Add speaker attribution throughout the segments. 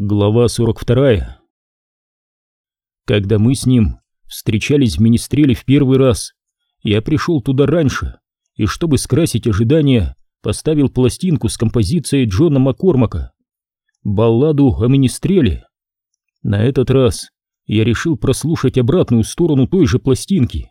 Speaker 1: Глава 42 Когда мы с ним встречались в Министреле в первый раз, я пришел туда раньше и, чтобы скрасить ожидания, поставил пластинку с композицией Джона Маккормака, балладу о Министреле. На этот раз я решил прослушать обратную сторону той же пластинки.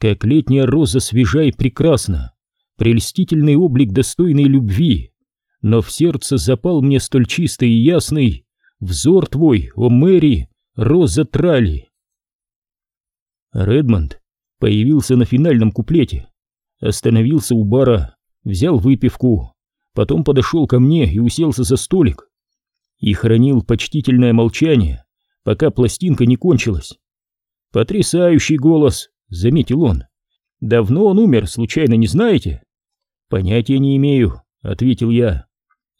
Speaker 1: Как летняя роза свежа и прекрасна, прельстительный облик достойной любви — но в сердце запал мне столь чистый и ясный взор твой, о Мэри, роза трали. Редмонд появился на финальном куплете, остановился у бара, взял выпивку, потом подошел ко мне и уселся за столик и хранил почтительное молчание, пока пластинка не кончилась. «Потрясающий голос!» — заметил он. «Давно он умер, случайно не знаете?» «Понятия не имею», — ответил я.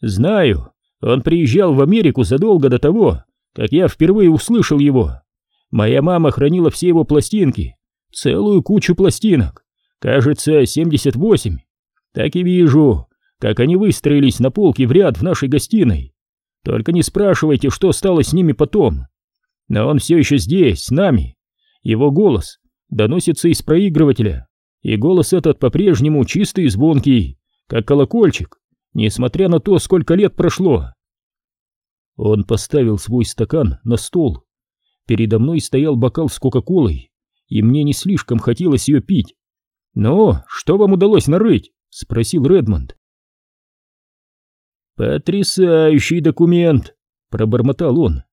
Speaker 1: «Знаю, он приезжал в Америку задолго до того, как я впервые услышал его. Моя мама хранила все его пластинки, целую кучу пластинок, кажется, 78. Так и вижу, как они выстроились на полке в ряд в нашей гостиной. Только не спрашивайте, что стало с ними потом. Но он все еще здесь, с нами. Его голос доносится из проигрывателя, и голос этот по-прежнему чистый и звонкий, как колокольчик, несмотря на то, сколько лет прошло. Он поставил свой стакан на стол. Передо мной стоял бокал с кока-колой, и мне не слишком хотелось ее пить. «Ну, что вам удалось нарыть?» — спросил Редмонд. «Потрясающий документ!» — пробормотал он.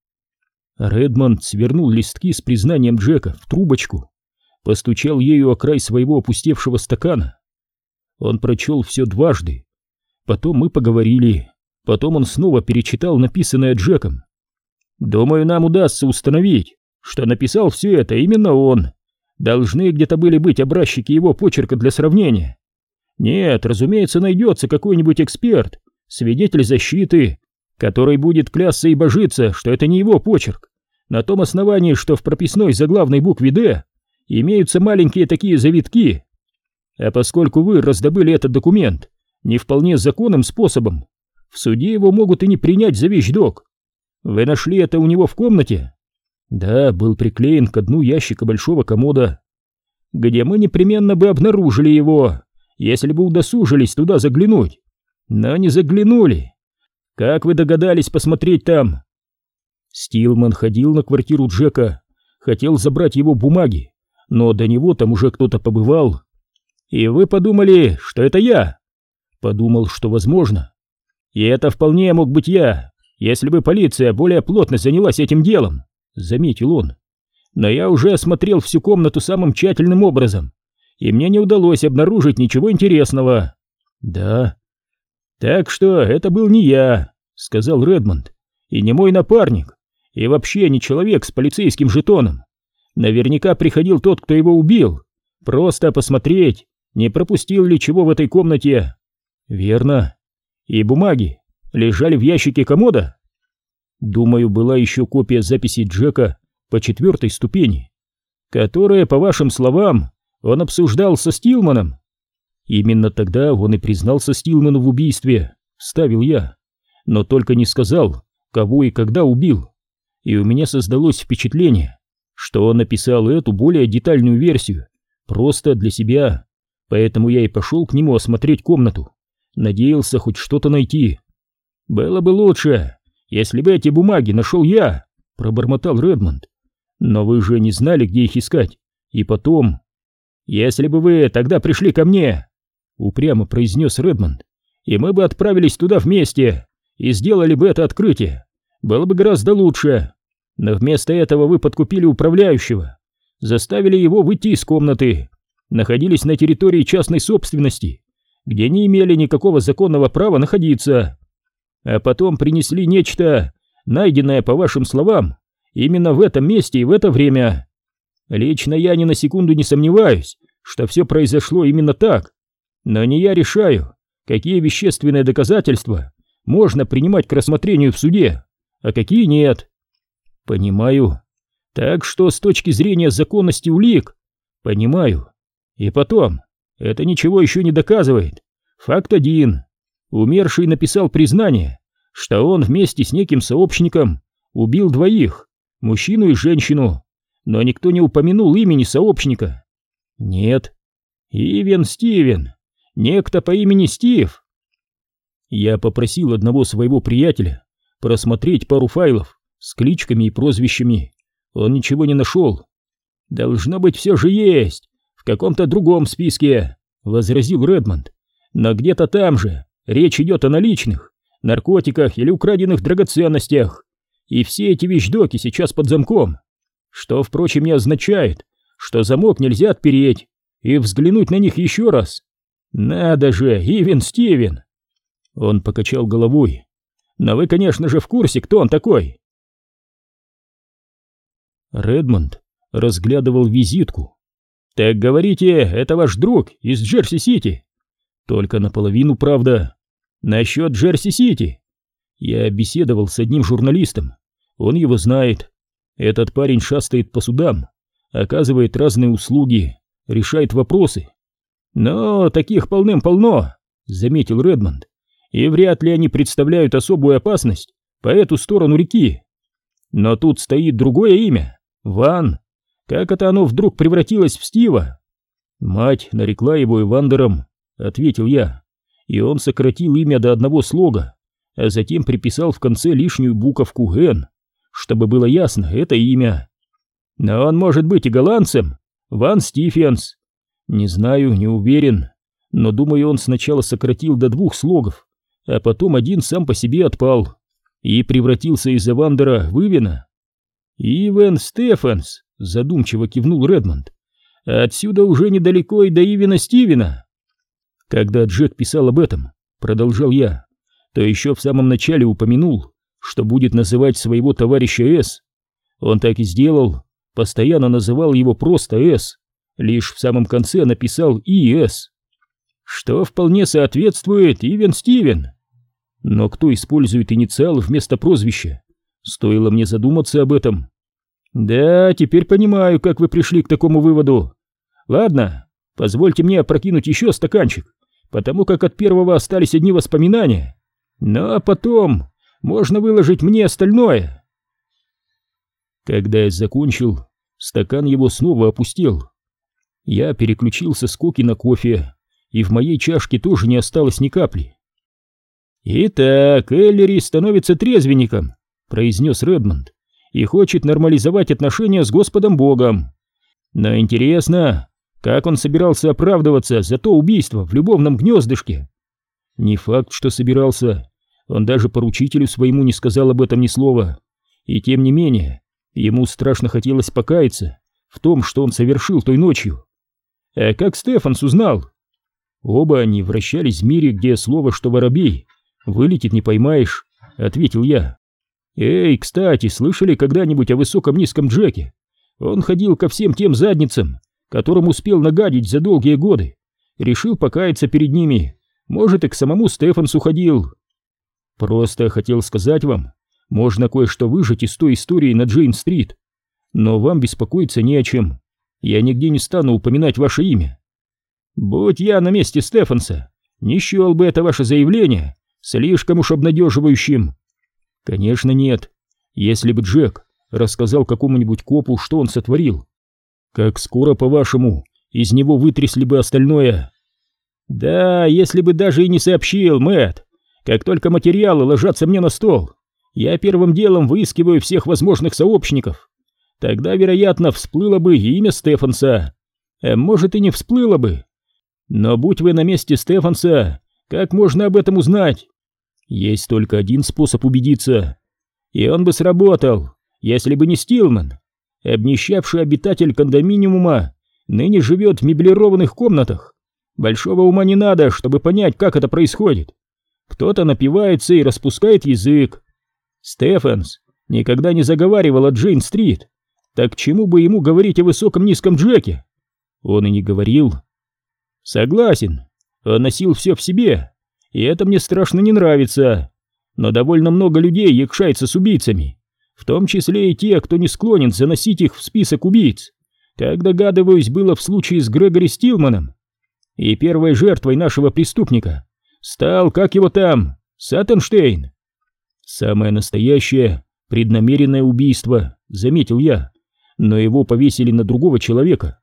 Speaker 1: Редмонд свернул листки с признанием Джека в трубочку, постучал ею о край своего опустевшего стакана. Он прочел все дважды, Потом мы поговорили. Потом он снова перечитал написанное Джеком. Думаю, нам удастся установить, что написал все это именно он. Должны где-то были быть образчики его почерка для сравнения. Нет, разумеется, найдется какой-нибудь эксперт, свидетель защиты, который будет клясться и божиться, что это не его почерк, на том основании, что в прописной заглавной букве «Д» имеются маленькие такие завитки. А поскольку вы раздобыли этот документ, не вполне законным способом. В суде его могут и не принять за вещдок. Вы нашли это у него в комнате? Да, был приклеен к дну ящика большого комода, где мы непременно бы обнаружили его, если бы удосужились туда заглянуть. Но не заглянули. Как вы догадались посмотреть там? Стилман ходил на квартиру Джека, хотел забрать его бумаги, но до него там уже кто-то побывал. И вы подумали, что это я? Подумал, что возможно. И это вполне мог быть я, если бы полиция более плотно занялась этим делом, заметил он. Но я уже осмотрел всю комнату самым тщательным образом, и мне не удалось обнаружить ничего интересного. Да. Так что это был не я, сказал Редмонд, и не мой напарник, и вообще не человек с полицейским жетоном. Наверняка приходил тот, кто его убил, просто посмотреть, не пропустил ли чего в этой комнате. Верно. И бумаги лежали в ящике комода? Думаю, была еще копия записи Джека по четвертой ступени, которая, по вашим словам, он обсуждал со Стилманом. Именно тогда он и признался Стилману в убийстве, вставил я, но только не сказал, кого и когда убил. И у меня создалось впечатление, что он написал эту более детальную версию, просто для себя, поэтому я и пошел к нему осмотреть комнату надеялся хоть что-то найти. «Было бы лучше, если бы эти бумаги нашел я», — пробормотал Редмонд. «Но вы же не знали, где их искать. И потом...» «Если бы вы тогда пришли ко мне», — упрямо произнес Редмонд, «и мы бы отправились туда вместе и сделали бы это открытие, было бы гораздо лучше. Но вместо этого вы подкупили управляющего, заставили его выйти из комнаты, находились на территории частной собственности где не имели никакого законного права находиться. А потом принесли нечто, найденное, по вашим словам, именно в этом месте и в это время. Лично я ни на секунду не сомневаюсь, что все произошло именно так. Но не я решаю, какие вещественные доказательства можно принимать к рассмотрению в суде, а какие нет. Понимаю. Так что с точки зрения законности улик, понимаю. И потом, это ничего еще не доказывает. Факт один. Умерший написал признание, что он вместе с неким сообщником убил двоих, мужчину и женщину, но никто не упомянул имени сообщника. Нет. Ивен Стивен. Некто по имени Стив. Я попросил одного своего приятеля просмотреть пару файлов с кличками и прозвищами. Он ничего не нашел. Должно быть, все же есть. В каком-то другом списке, возразил Редмонд. Но где-то там же. Речь идет о наличных, наркотиках или украденных драгоценностях. И все эти вещдоки сейчас под замком. Что, впрочем, не означает, что замок нельзя отпереть и взглянуть на них еще раз. Надо же, Ивен Стивен! Он покачал головой. Но вы, конечно же, в курсе, кто он такой. Редмонд разглядывал визитку. «Так говорите, это ваш друг из Джерси-Сити?» «Только наполовину правда. Насчет Джерси-Сити. Я беседовал с одним журналистом. Он его знает. Этот парень шастает по судам, оказывает разные услуги, решает вопросы. Но таких полным-полно», — заметил Редмонд. «И вряд ли они представляют особую опасность по эту сторону реки. Но тут стоит другое имя — Ван. Как это оно вдруг превратилось в Стива? Мать нарекла его Ивандером, ответил я, и он сократил имя до одного слога, а затем приписал в конце лишнюю буковку «Н», чтобы было ясно, это имя. Но он может быть и голландцем, Ван Стифенс. Не знаю, не уверен, но думаю, он сначала сократил до двух слогов, а потом один сам по себе отпал и превратился из Эвандера в Ивена. Ивен Стефанс, задумчиво кивнул Редмонд. Отсюда уже недалеко и до Ивена Стивена. Когда Джек писал об этом, продолжал я, то еще в самом начале упомянул, что будет называть своего товарища С. Он так и сделал, постоянно называл его просто С, лишь в самом конце написал ИС, что вполне соответствует Ивен Стивен. Но кто использует инициал вместо прозвища? Стоило мне задуматься об этом. Да, теперь понимаю, как вы пришли к такому выводу. Ладно, позвольте мне опрокинуть еще стаканчик, потому как от первого остались одни воспоминания. А потом можно выложить мне остальное. Когда я закончил, стакан его снова опустел. Я переключился с коки на кофе, и в моей чашке тоже не осталось ни капли. «Итак, Эллери становится трезвенником», — произнес Редмонд, «и хочет нормализовать отношения с Господом Богом. Но интересно, как он собирался оправдываться за то убийство в любовном гнездышке?» «Не факт, что собирался. Он даже поручителю своему не сказал об этом ни слова. И тем не менее, ему страшно хотелось покаяться в том, что он совершил той ночью. А как Стефанс узнал?» Оба они вращались в мире, где слово «что воробей» Вылетит не поймаешь, ответил я. Эй, кстати, слышали когда-нибудь о высоком низком Джеке? Он ходил ко всем тем задницам, которым успел нагадить за долгие годы. Решил покаяться перед ними. Может, и к самому Стефансу ходил. Просто хотел сказать вам, можно кое-что выжать из той истории на Джейн-стрит. Но вам беспокоиться не о чем. Я нигде не стану упоминать ваше имя. Будь я на месте Стефанса, не счел бы это ваше заявление Слишком уж обнадеживающим. Конечно, нет. Если бы Джек рассказал какому-нибудь копу, что он сотворил. Как скоро, по-вашему, из него вытрясли бы остальное? Да, если бы даже и не сообщил, Мэтт. Как только материалы ложатся мне на стол, я первым делом выискиваю всех возможных сообщников. Тогда, вероятно, всплыло бы имя Стефанса. А может и не всплыло бы. Но будь вы на месте Стефанса, как можно об этом узнать? Есть только один способ убедиться. И он бы сработал, если бы не Стилман. Обнищавший обитатель кондоминиума ныне живет в меблированных комнатах. Большого ума не надо, чтобы понять, как это происходит. Кто-то напивается и распускает язык. Стефанс никогда не заговаривал о Джейн-стрит. Так чему бы ему говорить о высоком низком Джеке? Он и не говорил. Согласен, он носил все в себе, и это мне страшно не нравится. Но довольно много людей якшается с убийцами, в том числе и те, кто не склонен заносить их в список убийц. Как догадываюсь, было в случае с Грегори Стилманом. И первой жертвой нашего преступника стал, как его там, Саттенштейн. Самое настоящее, преднамеренное убийство, заметил я, но его повесили на другого человека.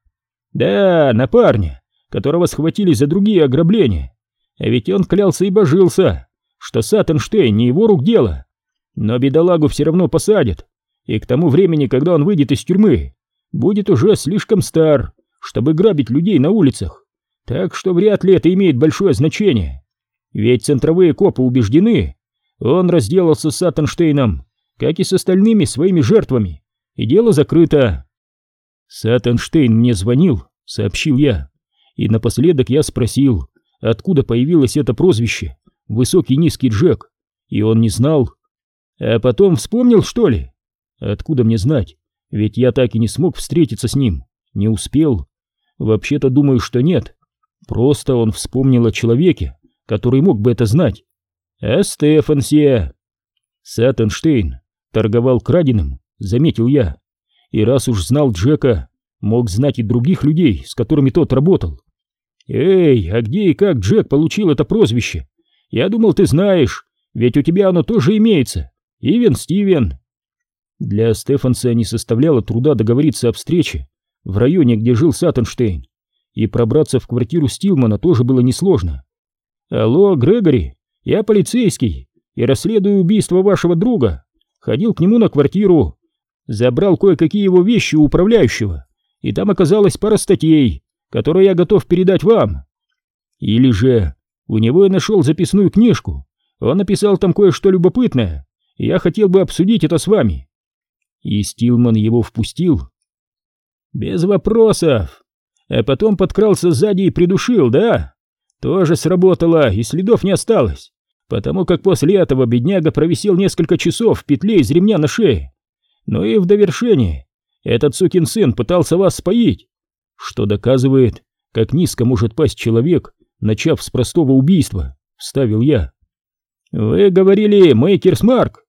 Speaker 1: Да, на парня, которого схватили за другие ограбления. А ведь он клялся и божился, что Саттенштейн не его рук дело. Но бедолагу все равно посадят, и к тому времени, когда он выйдет из тюрьмы, будет уже слишком стар, чтобы грабить людей на улицах. Так что вряд ли это имеет большое значение. Ведь центровые копы убеждены, он разделался с Саттенштейном, как и с остальными своими жертвами, и дело закрыто. Саттенштейн мне звонил, сообщил я, и напоследок я спросил, откуда появилось это прозвище «Высокий низкий Джек», и он не знал. А потом вспомнил, что ли? Откуда мне знать? Ведь я так и не смог встретиться с ним, не успел. Вообще-то думаю, что нет. Просто он вспомнил о человеке, который мог бы это знать. А Стефансе? Саттенштейн торговал краденым, заметил я. И раз уж знал Джека, мог знать и других людей, с которыми тот работал. Эй, а где и как Джек получил это прозвище? Я думал, ты знаешь, ведь у тебя оно тоже имеется. Ивен Стивен. Для Стефанса не составляло труда договориться о встрече в районе, где жил Саттенштейн, и пробраться в квартиру Стилмана тоже было несложно. «Алло, Грегори, я полицейский и расследую убийство вашего друга. Ходил к нему на квартиру, забрал кое-какие его вещи у управляющего, и там оказалась пара статей, которые я готов передать вам. Или же у него я нашел записную книжку, он написал там кое-что любопытное, и я хотел бы обсудить это с вами. И Стилман его впустил. Без вопросов. А потом подкрался сзади и придушил, да? Тоже сработало, и следов не осталось, потому как после этого бедняга провисел несколько часов в петле из ремня на шее. Ну и в довершение, этот сукин сын пытался вас споить, что доказывает, как низко может пасть человек, начав с простого убийства, вставил я. Вы говорили Мейкерс Марк?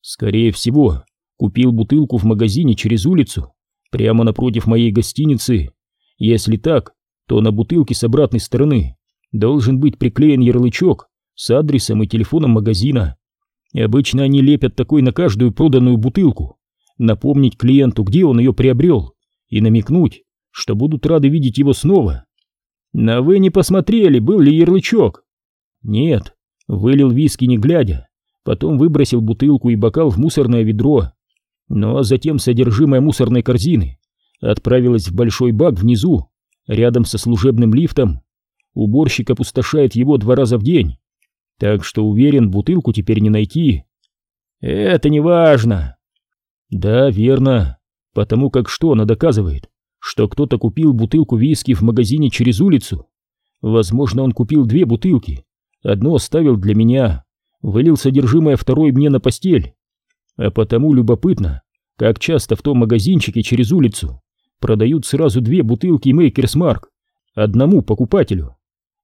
Speaker 1: Скорее всего, Купил бутылку в магазине через улицу, прямо напротив моей гостиницы. Если так, то на бутылке с обратной стороны должен быть приклеен ярлычок с адресом и телефоном магазина. И обычно они лепят такой на каждую проданную бутылку, напомнить клиенту, где он ее приобрел, и намекнуть, что будут рады видеть его снова. Но вы не посмотрели, был ли ярлычок? Нет, вылил виски не глядя, потом выбросил бутылку и бокал в мусорное ведро но затем содержимое мусорной корзины отправилось в большой бак внизу, рядом со служебным лифтом. Уборщик опустошает его два раза в день, так что уверен, бутылку теперь не найти. Это не важно. Да, верно, потому как что она доказывает? Что кто-то купил бутылку виски в магазине через улицу. Возможно, он купил две бутылки. Одну оставил для меня, вылил содержимое второй мне на постель. А потому любопытно, как часто в том магазинчике через улицу продают сразу две бутылки Мейкерс Марк одному покупателю.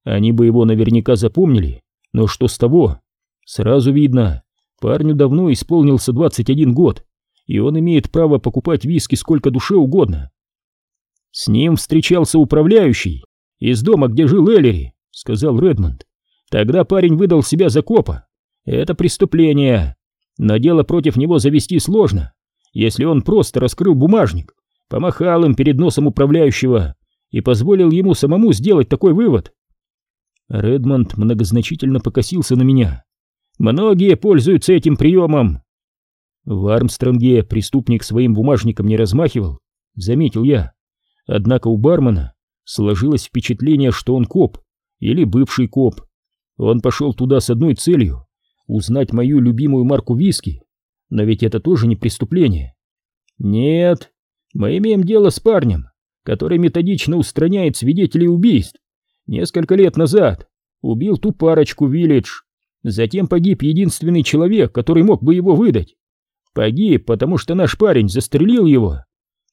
Speaker 1: Они бы его наверняка запомнили, но что с того? Сразу видно, парню давно исполнился 21 год, и он имеет право покупать виски сколько душе угодно. С ним встречался управляющий из дома, где жил Эллери, сказал Редмонд. Тогда парень выдал себя за копа. Это преступление но дело против него завести сложно, если он просто раскрыл бумажник, помахал им перед носом управляющего и позволил ему самому сделать такой вывод. Редмонд многозначительно покосился на меня. Многие пользуются этим приемом. В Армстронге преступник своим бумажником не размахивал, заметил я. Однако у бармена сложилось впечатление, что он коп или бывший коп. Он пошел туда с одной целью узнать мою любимую марку виски, но ведь это тоже не преступление. Нет, мы имеем дело с парнем, который методично устраняет свидетелей убийств. Несколько лет назад убил ту парочку Виллидж, затем погиб единственный человек, который мог бы его выдать. Погиб, потому что наш парень застрелил его.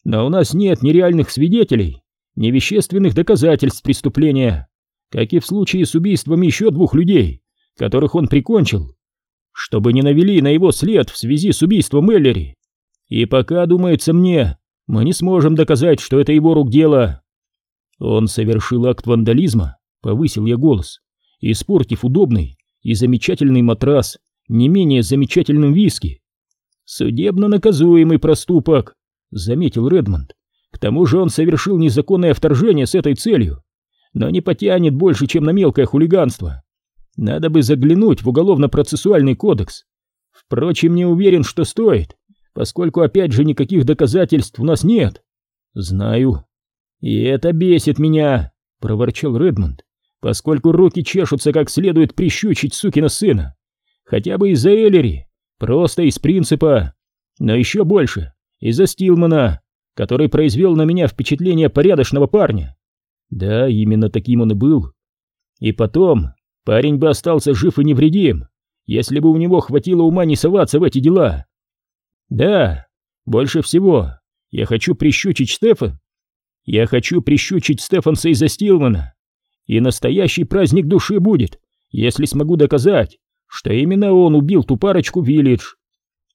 Speaker 1: Но у нас нет ни реальных свидетелей, ни вещественных доказательств преступления, как и в случае с убийством еще двух людей, которых он прикончил чтобы не навели на его след в связи с убийством Эллери. И пока, думается мне, мы не сможем доказать, что это его рук дело. Он совершил акт вандализма, повысил я голос, испортив удобный и замечательный матрас не менее замечательным виски. Судебно наказуемый проступок, заметил Редмонд. К тому же он совершил незаконное вторжение с этой целью, но не потянет больше, чем на мелкое хулиганство. Надо бы заглянуть в уголовно-процессуальный кодекс. Впрочем, не уверен, что стоит, поскольку опять же никаких доказательств у нас нет. Знаю. И это бесит меня, проворчал Редмонд, поскольку руки чешутся как следует прищучить сукина сына. Хотя бы из-за Эллери, просто из принципа. Но еще больше из-за Стилмана, который произвел на меня впечатление порядочного парня. Да, именно таким он и был. И потом, парень бы остался жив и невредим, если бы у него хватило ума не соваться в эти дела. Да, больше всего я хочу прищучить Стефан. Я хочу прищучить Стефанса из-за Стилмана. И настоящий праздник души будет, если смогу доказать, что именно он убил ту парочку Виллидж.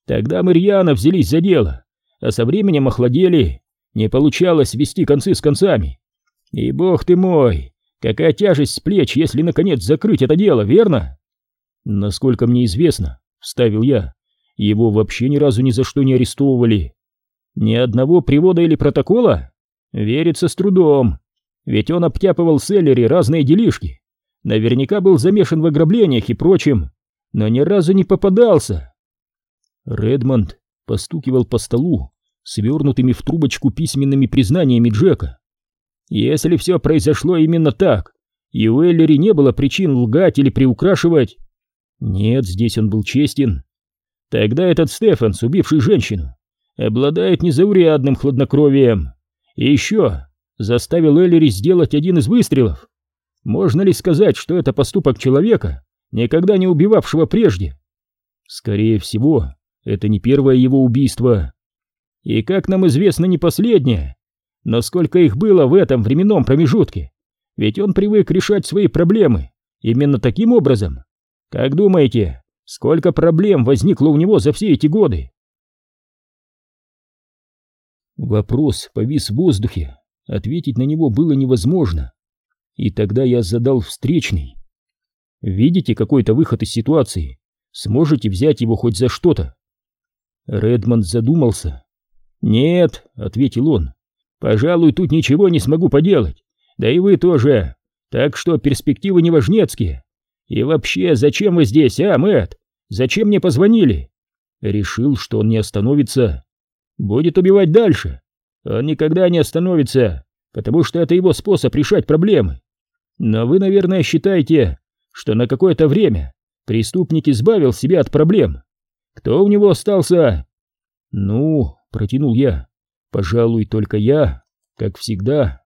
Speaker 1: Тогда мы рьяно взялись за дело, а со временем охладели, не получалось свести концы с концами. И бог ты мой, какая тяжесть с плеч, если наконец закрыть это дело, верно? Насколько мне известно, вставил я, его вообще ни разу ни за что не арестовывали. Ни одного привода или протокола? Верится с трудом. Ведь он обтяпывал Селлери разные делишки. Наверняка был замешан в ограблениях и прочем, но ни разу не попадался. Редмонд постукивал по столу свернутыми в трубочку письменными признаниями Джека. Если все произошло именно так, и у Эллери не было причин лгать или приукрашивать... Нет, здесь он был честен. Тогда этот Стефанс, убивший женщину, обладает незаурядным хладнокровием. И еще заставил Эллери сделать один из выстрелов. Можно ли сказать, что это поступок человека, никогда не убивавшего прежде? Скорее всего, это не первое его убийство. И, как нам известно, не последнее. Но сколько их было в этом временном промежутке? Ведь он привык решать свои проблемы именно таким образом. Как думаете, сколько проблем возникло у него за все эти годы? Вопрос повис в воздухе, ответить на него было невозможно. И тогда я задал встречный. Видите какой-то выход из ситуации? Сможете взять его хоть за что-то? Редмонд задумался. «Нет», — ответил он, Пожалуй, тут ничего не смогу поделать. Да и вы тоже. Так что перспективы неважнецкие. И вообще, зачем вы здесь, а, Мэтт? Зачем мне позвонили? Решил, что он не остановится. Будет убивать дальше. Он никогда не остановится, потому что это его способ решать проблемы. Но вы, наверное, считаете, что на какое-то время преступник избавил себя от проблем. Кто у него остался? Ну, протянул я. Пожалуй, только я, как всегда.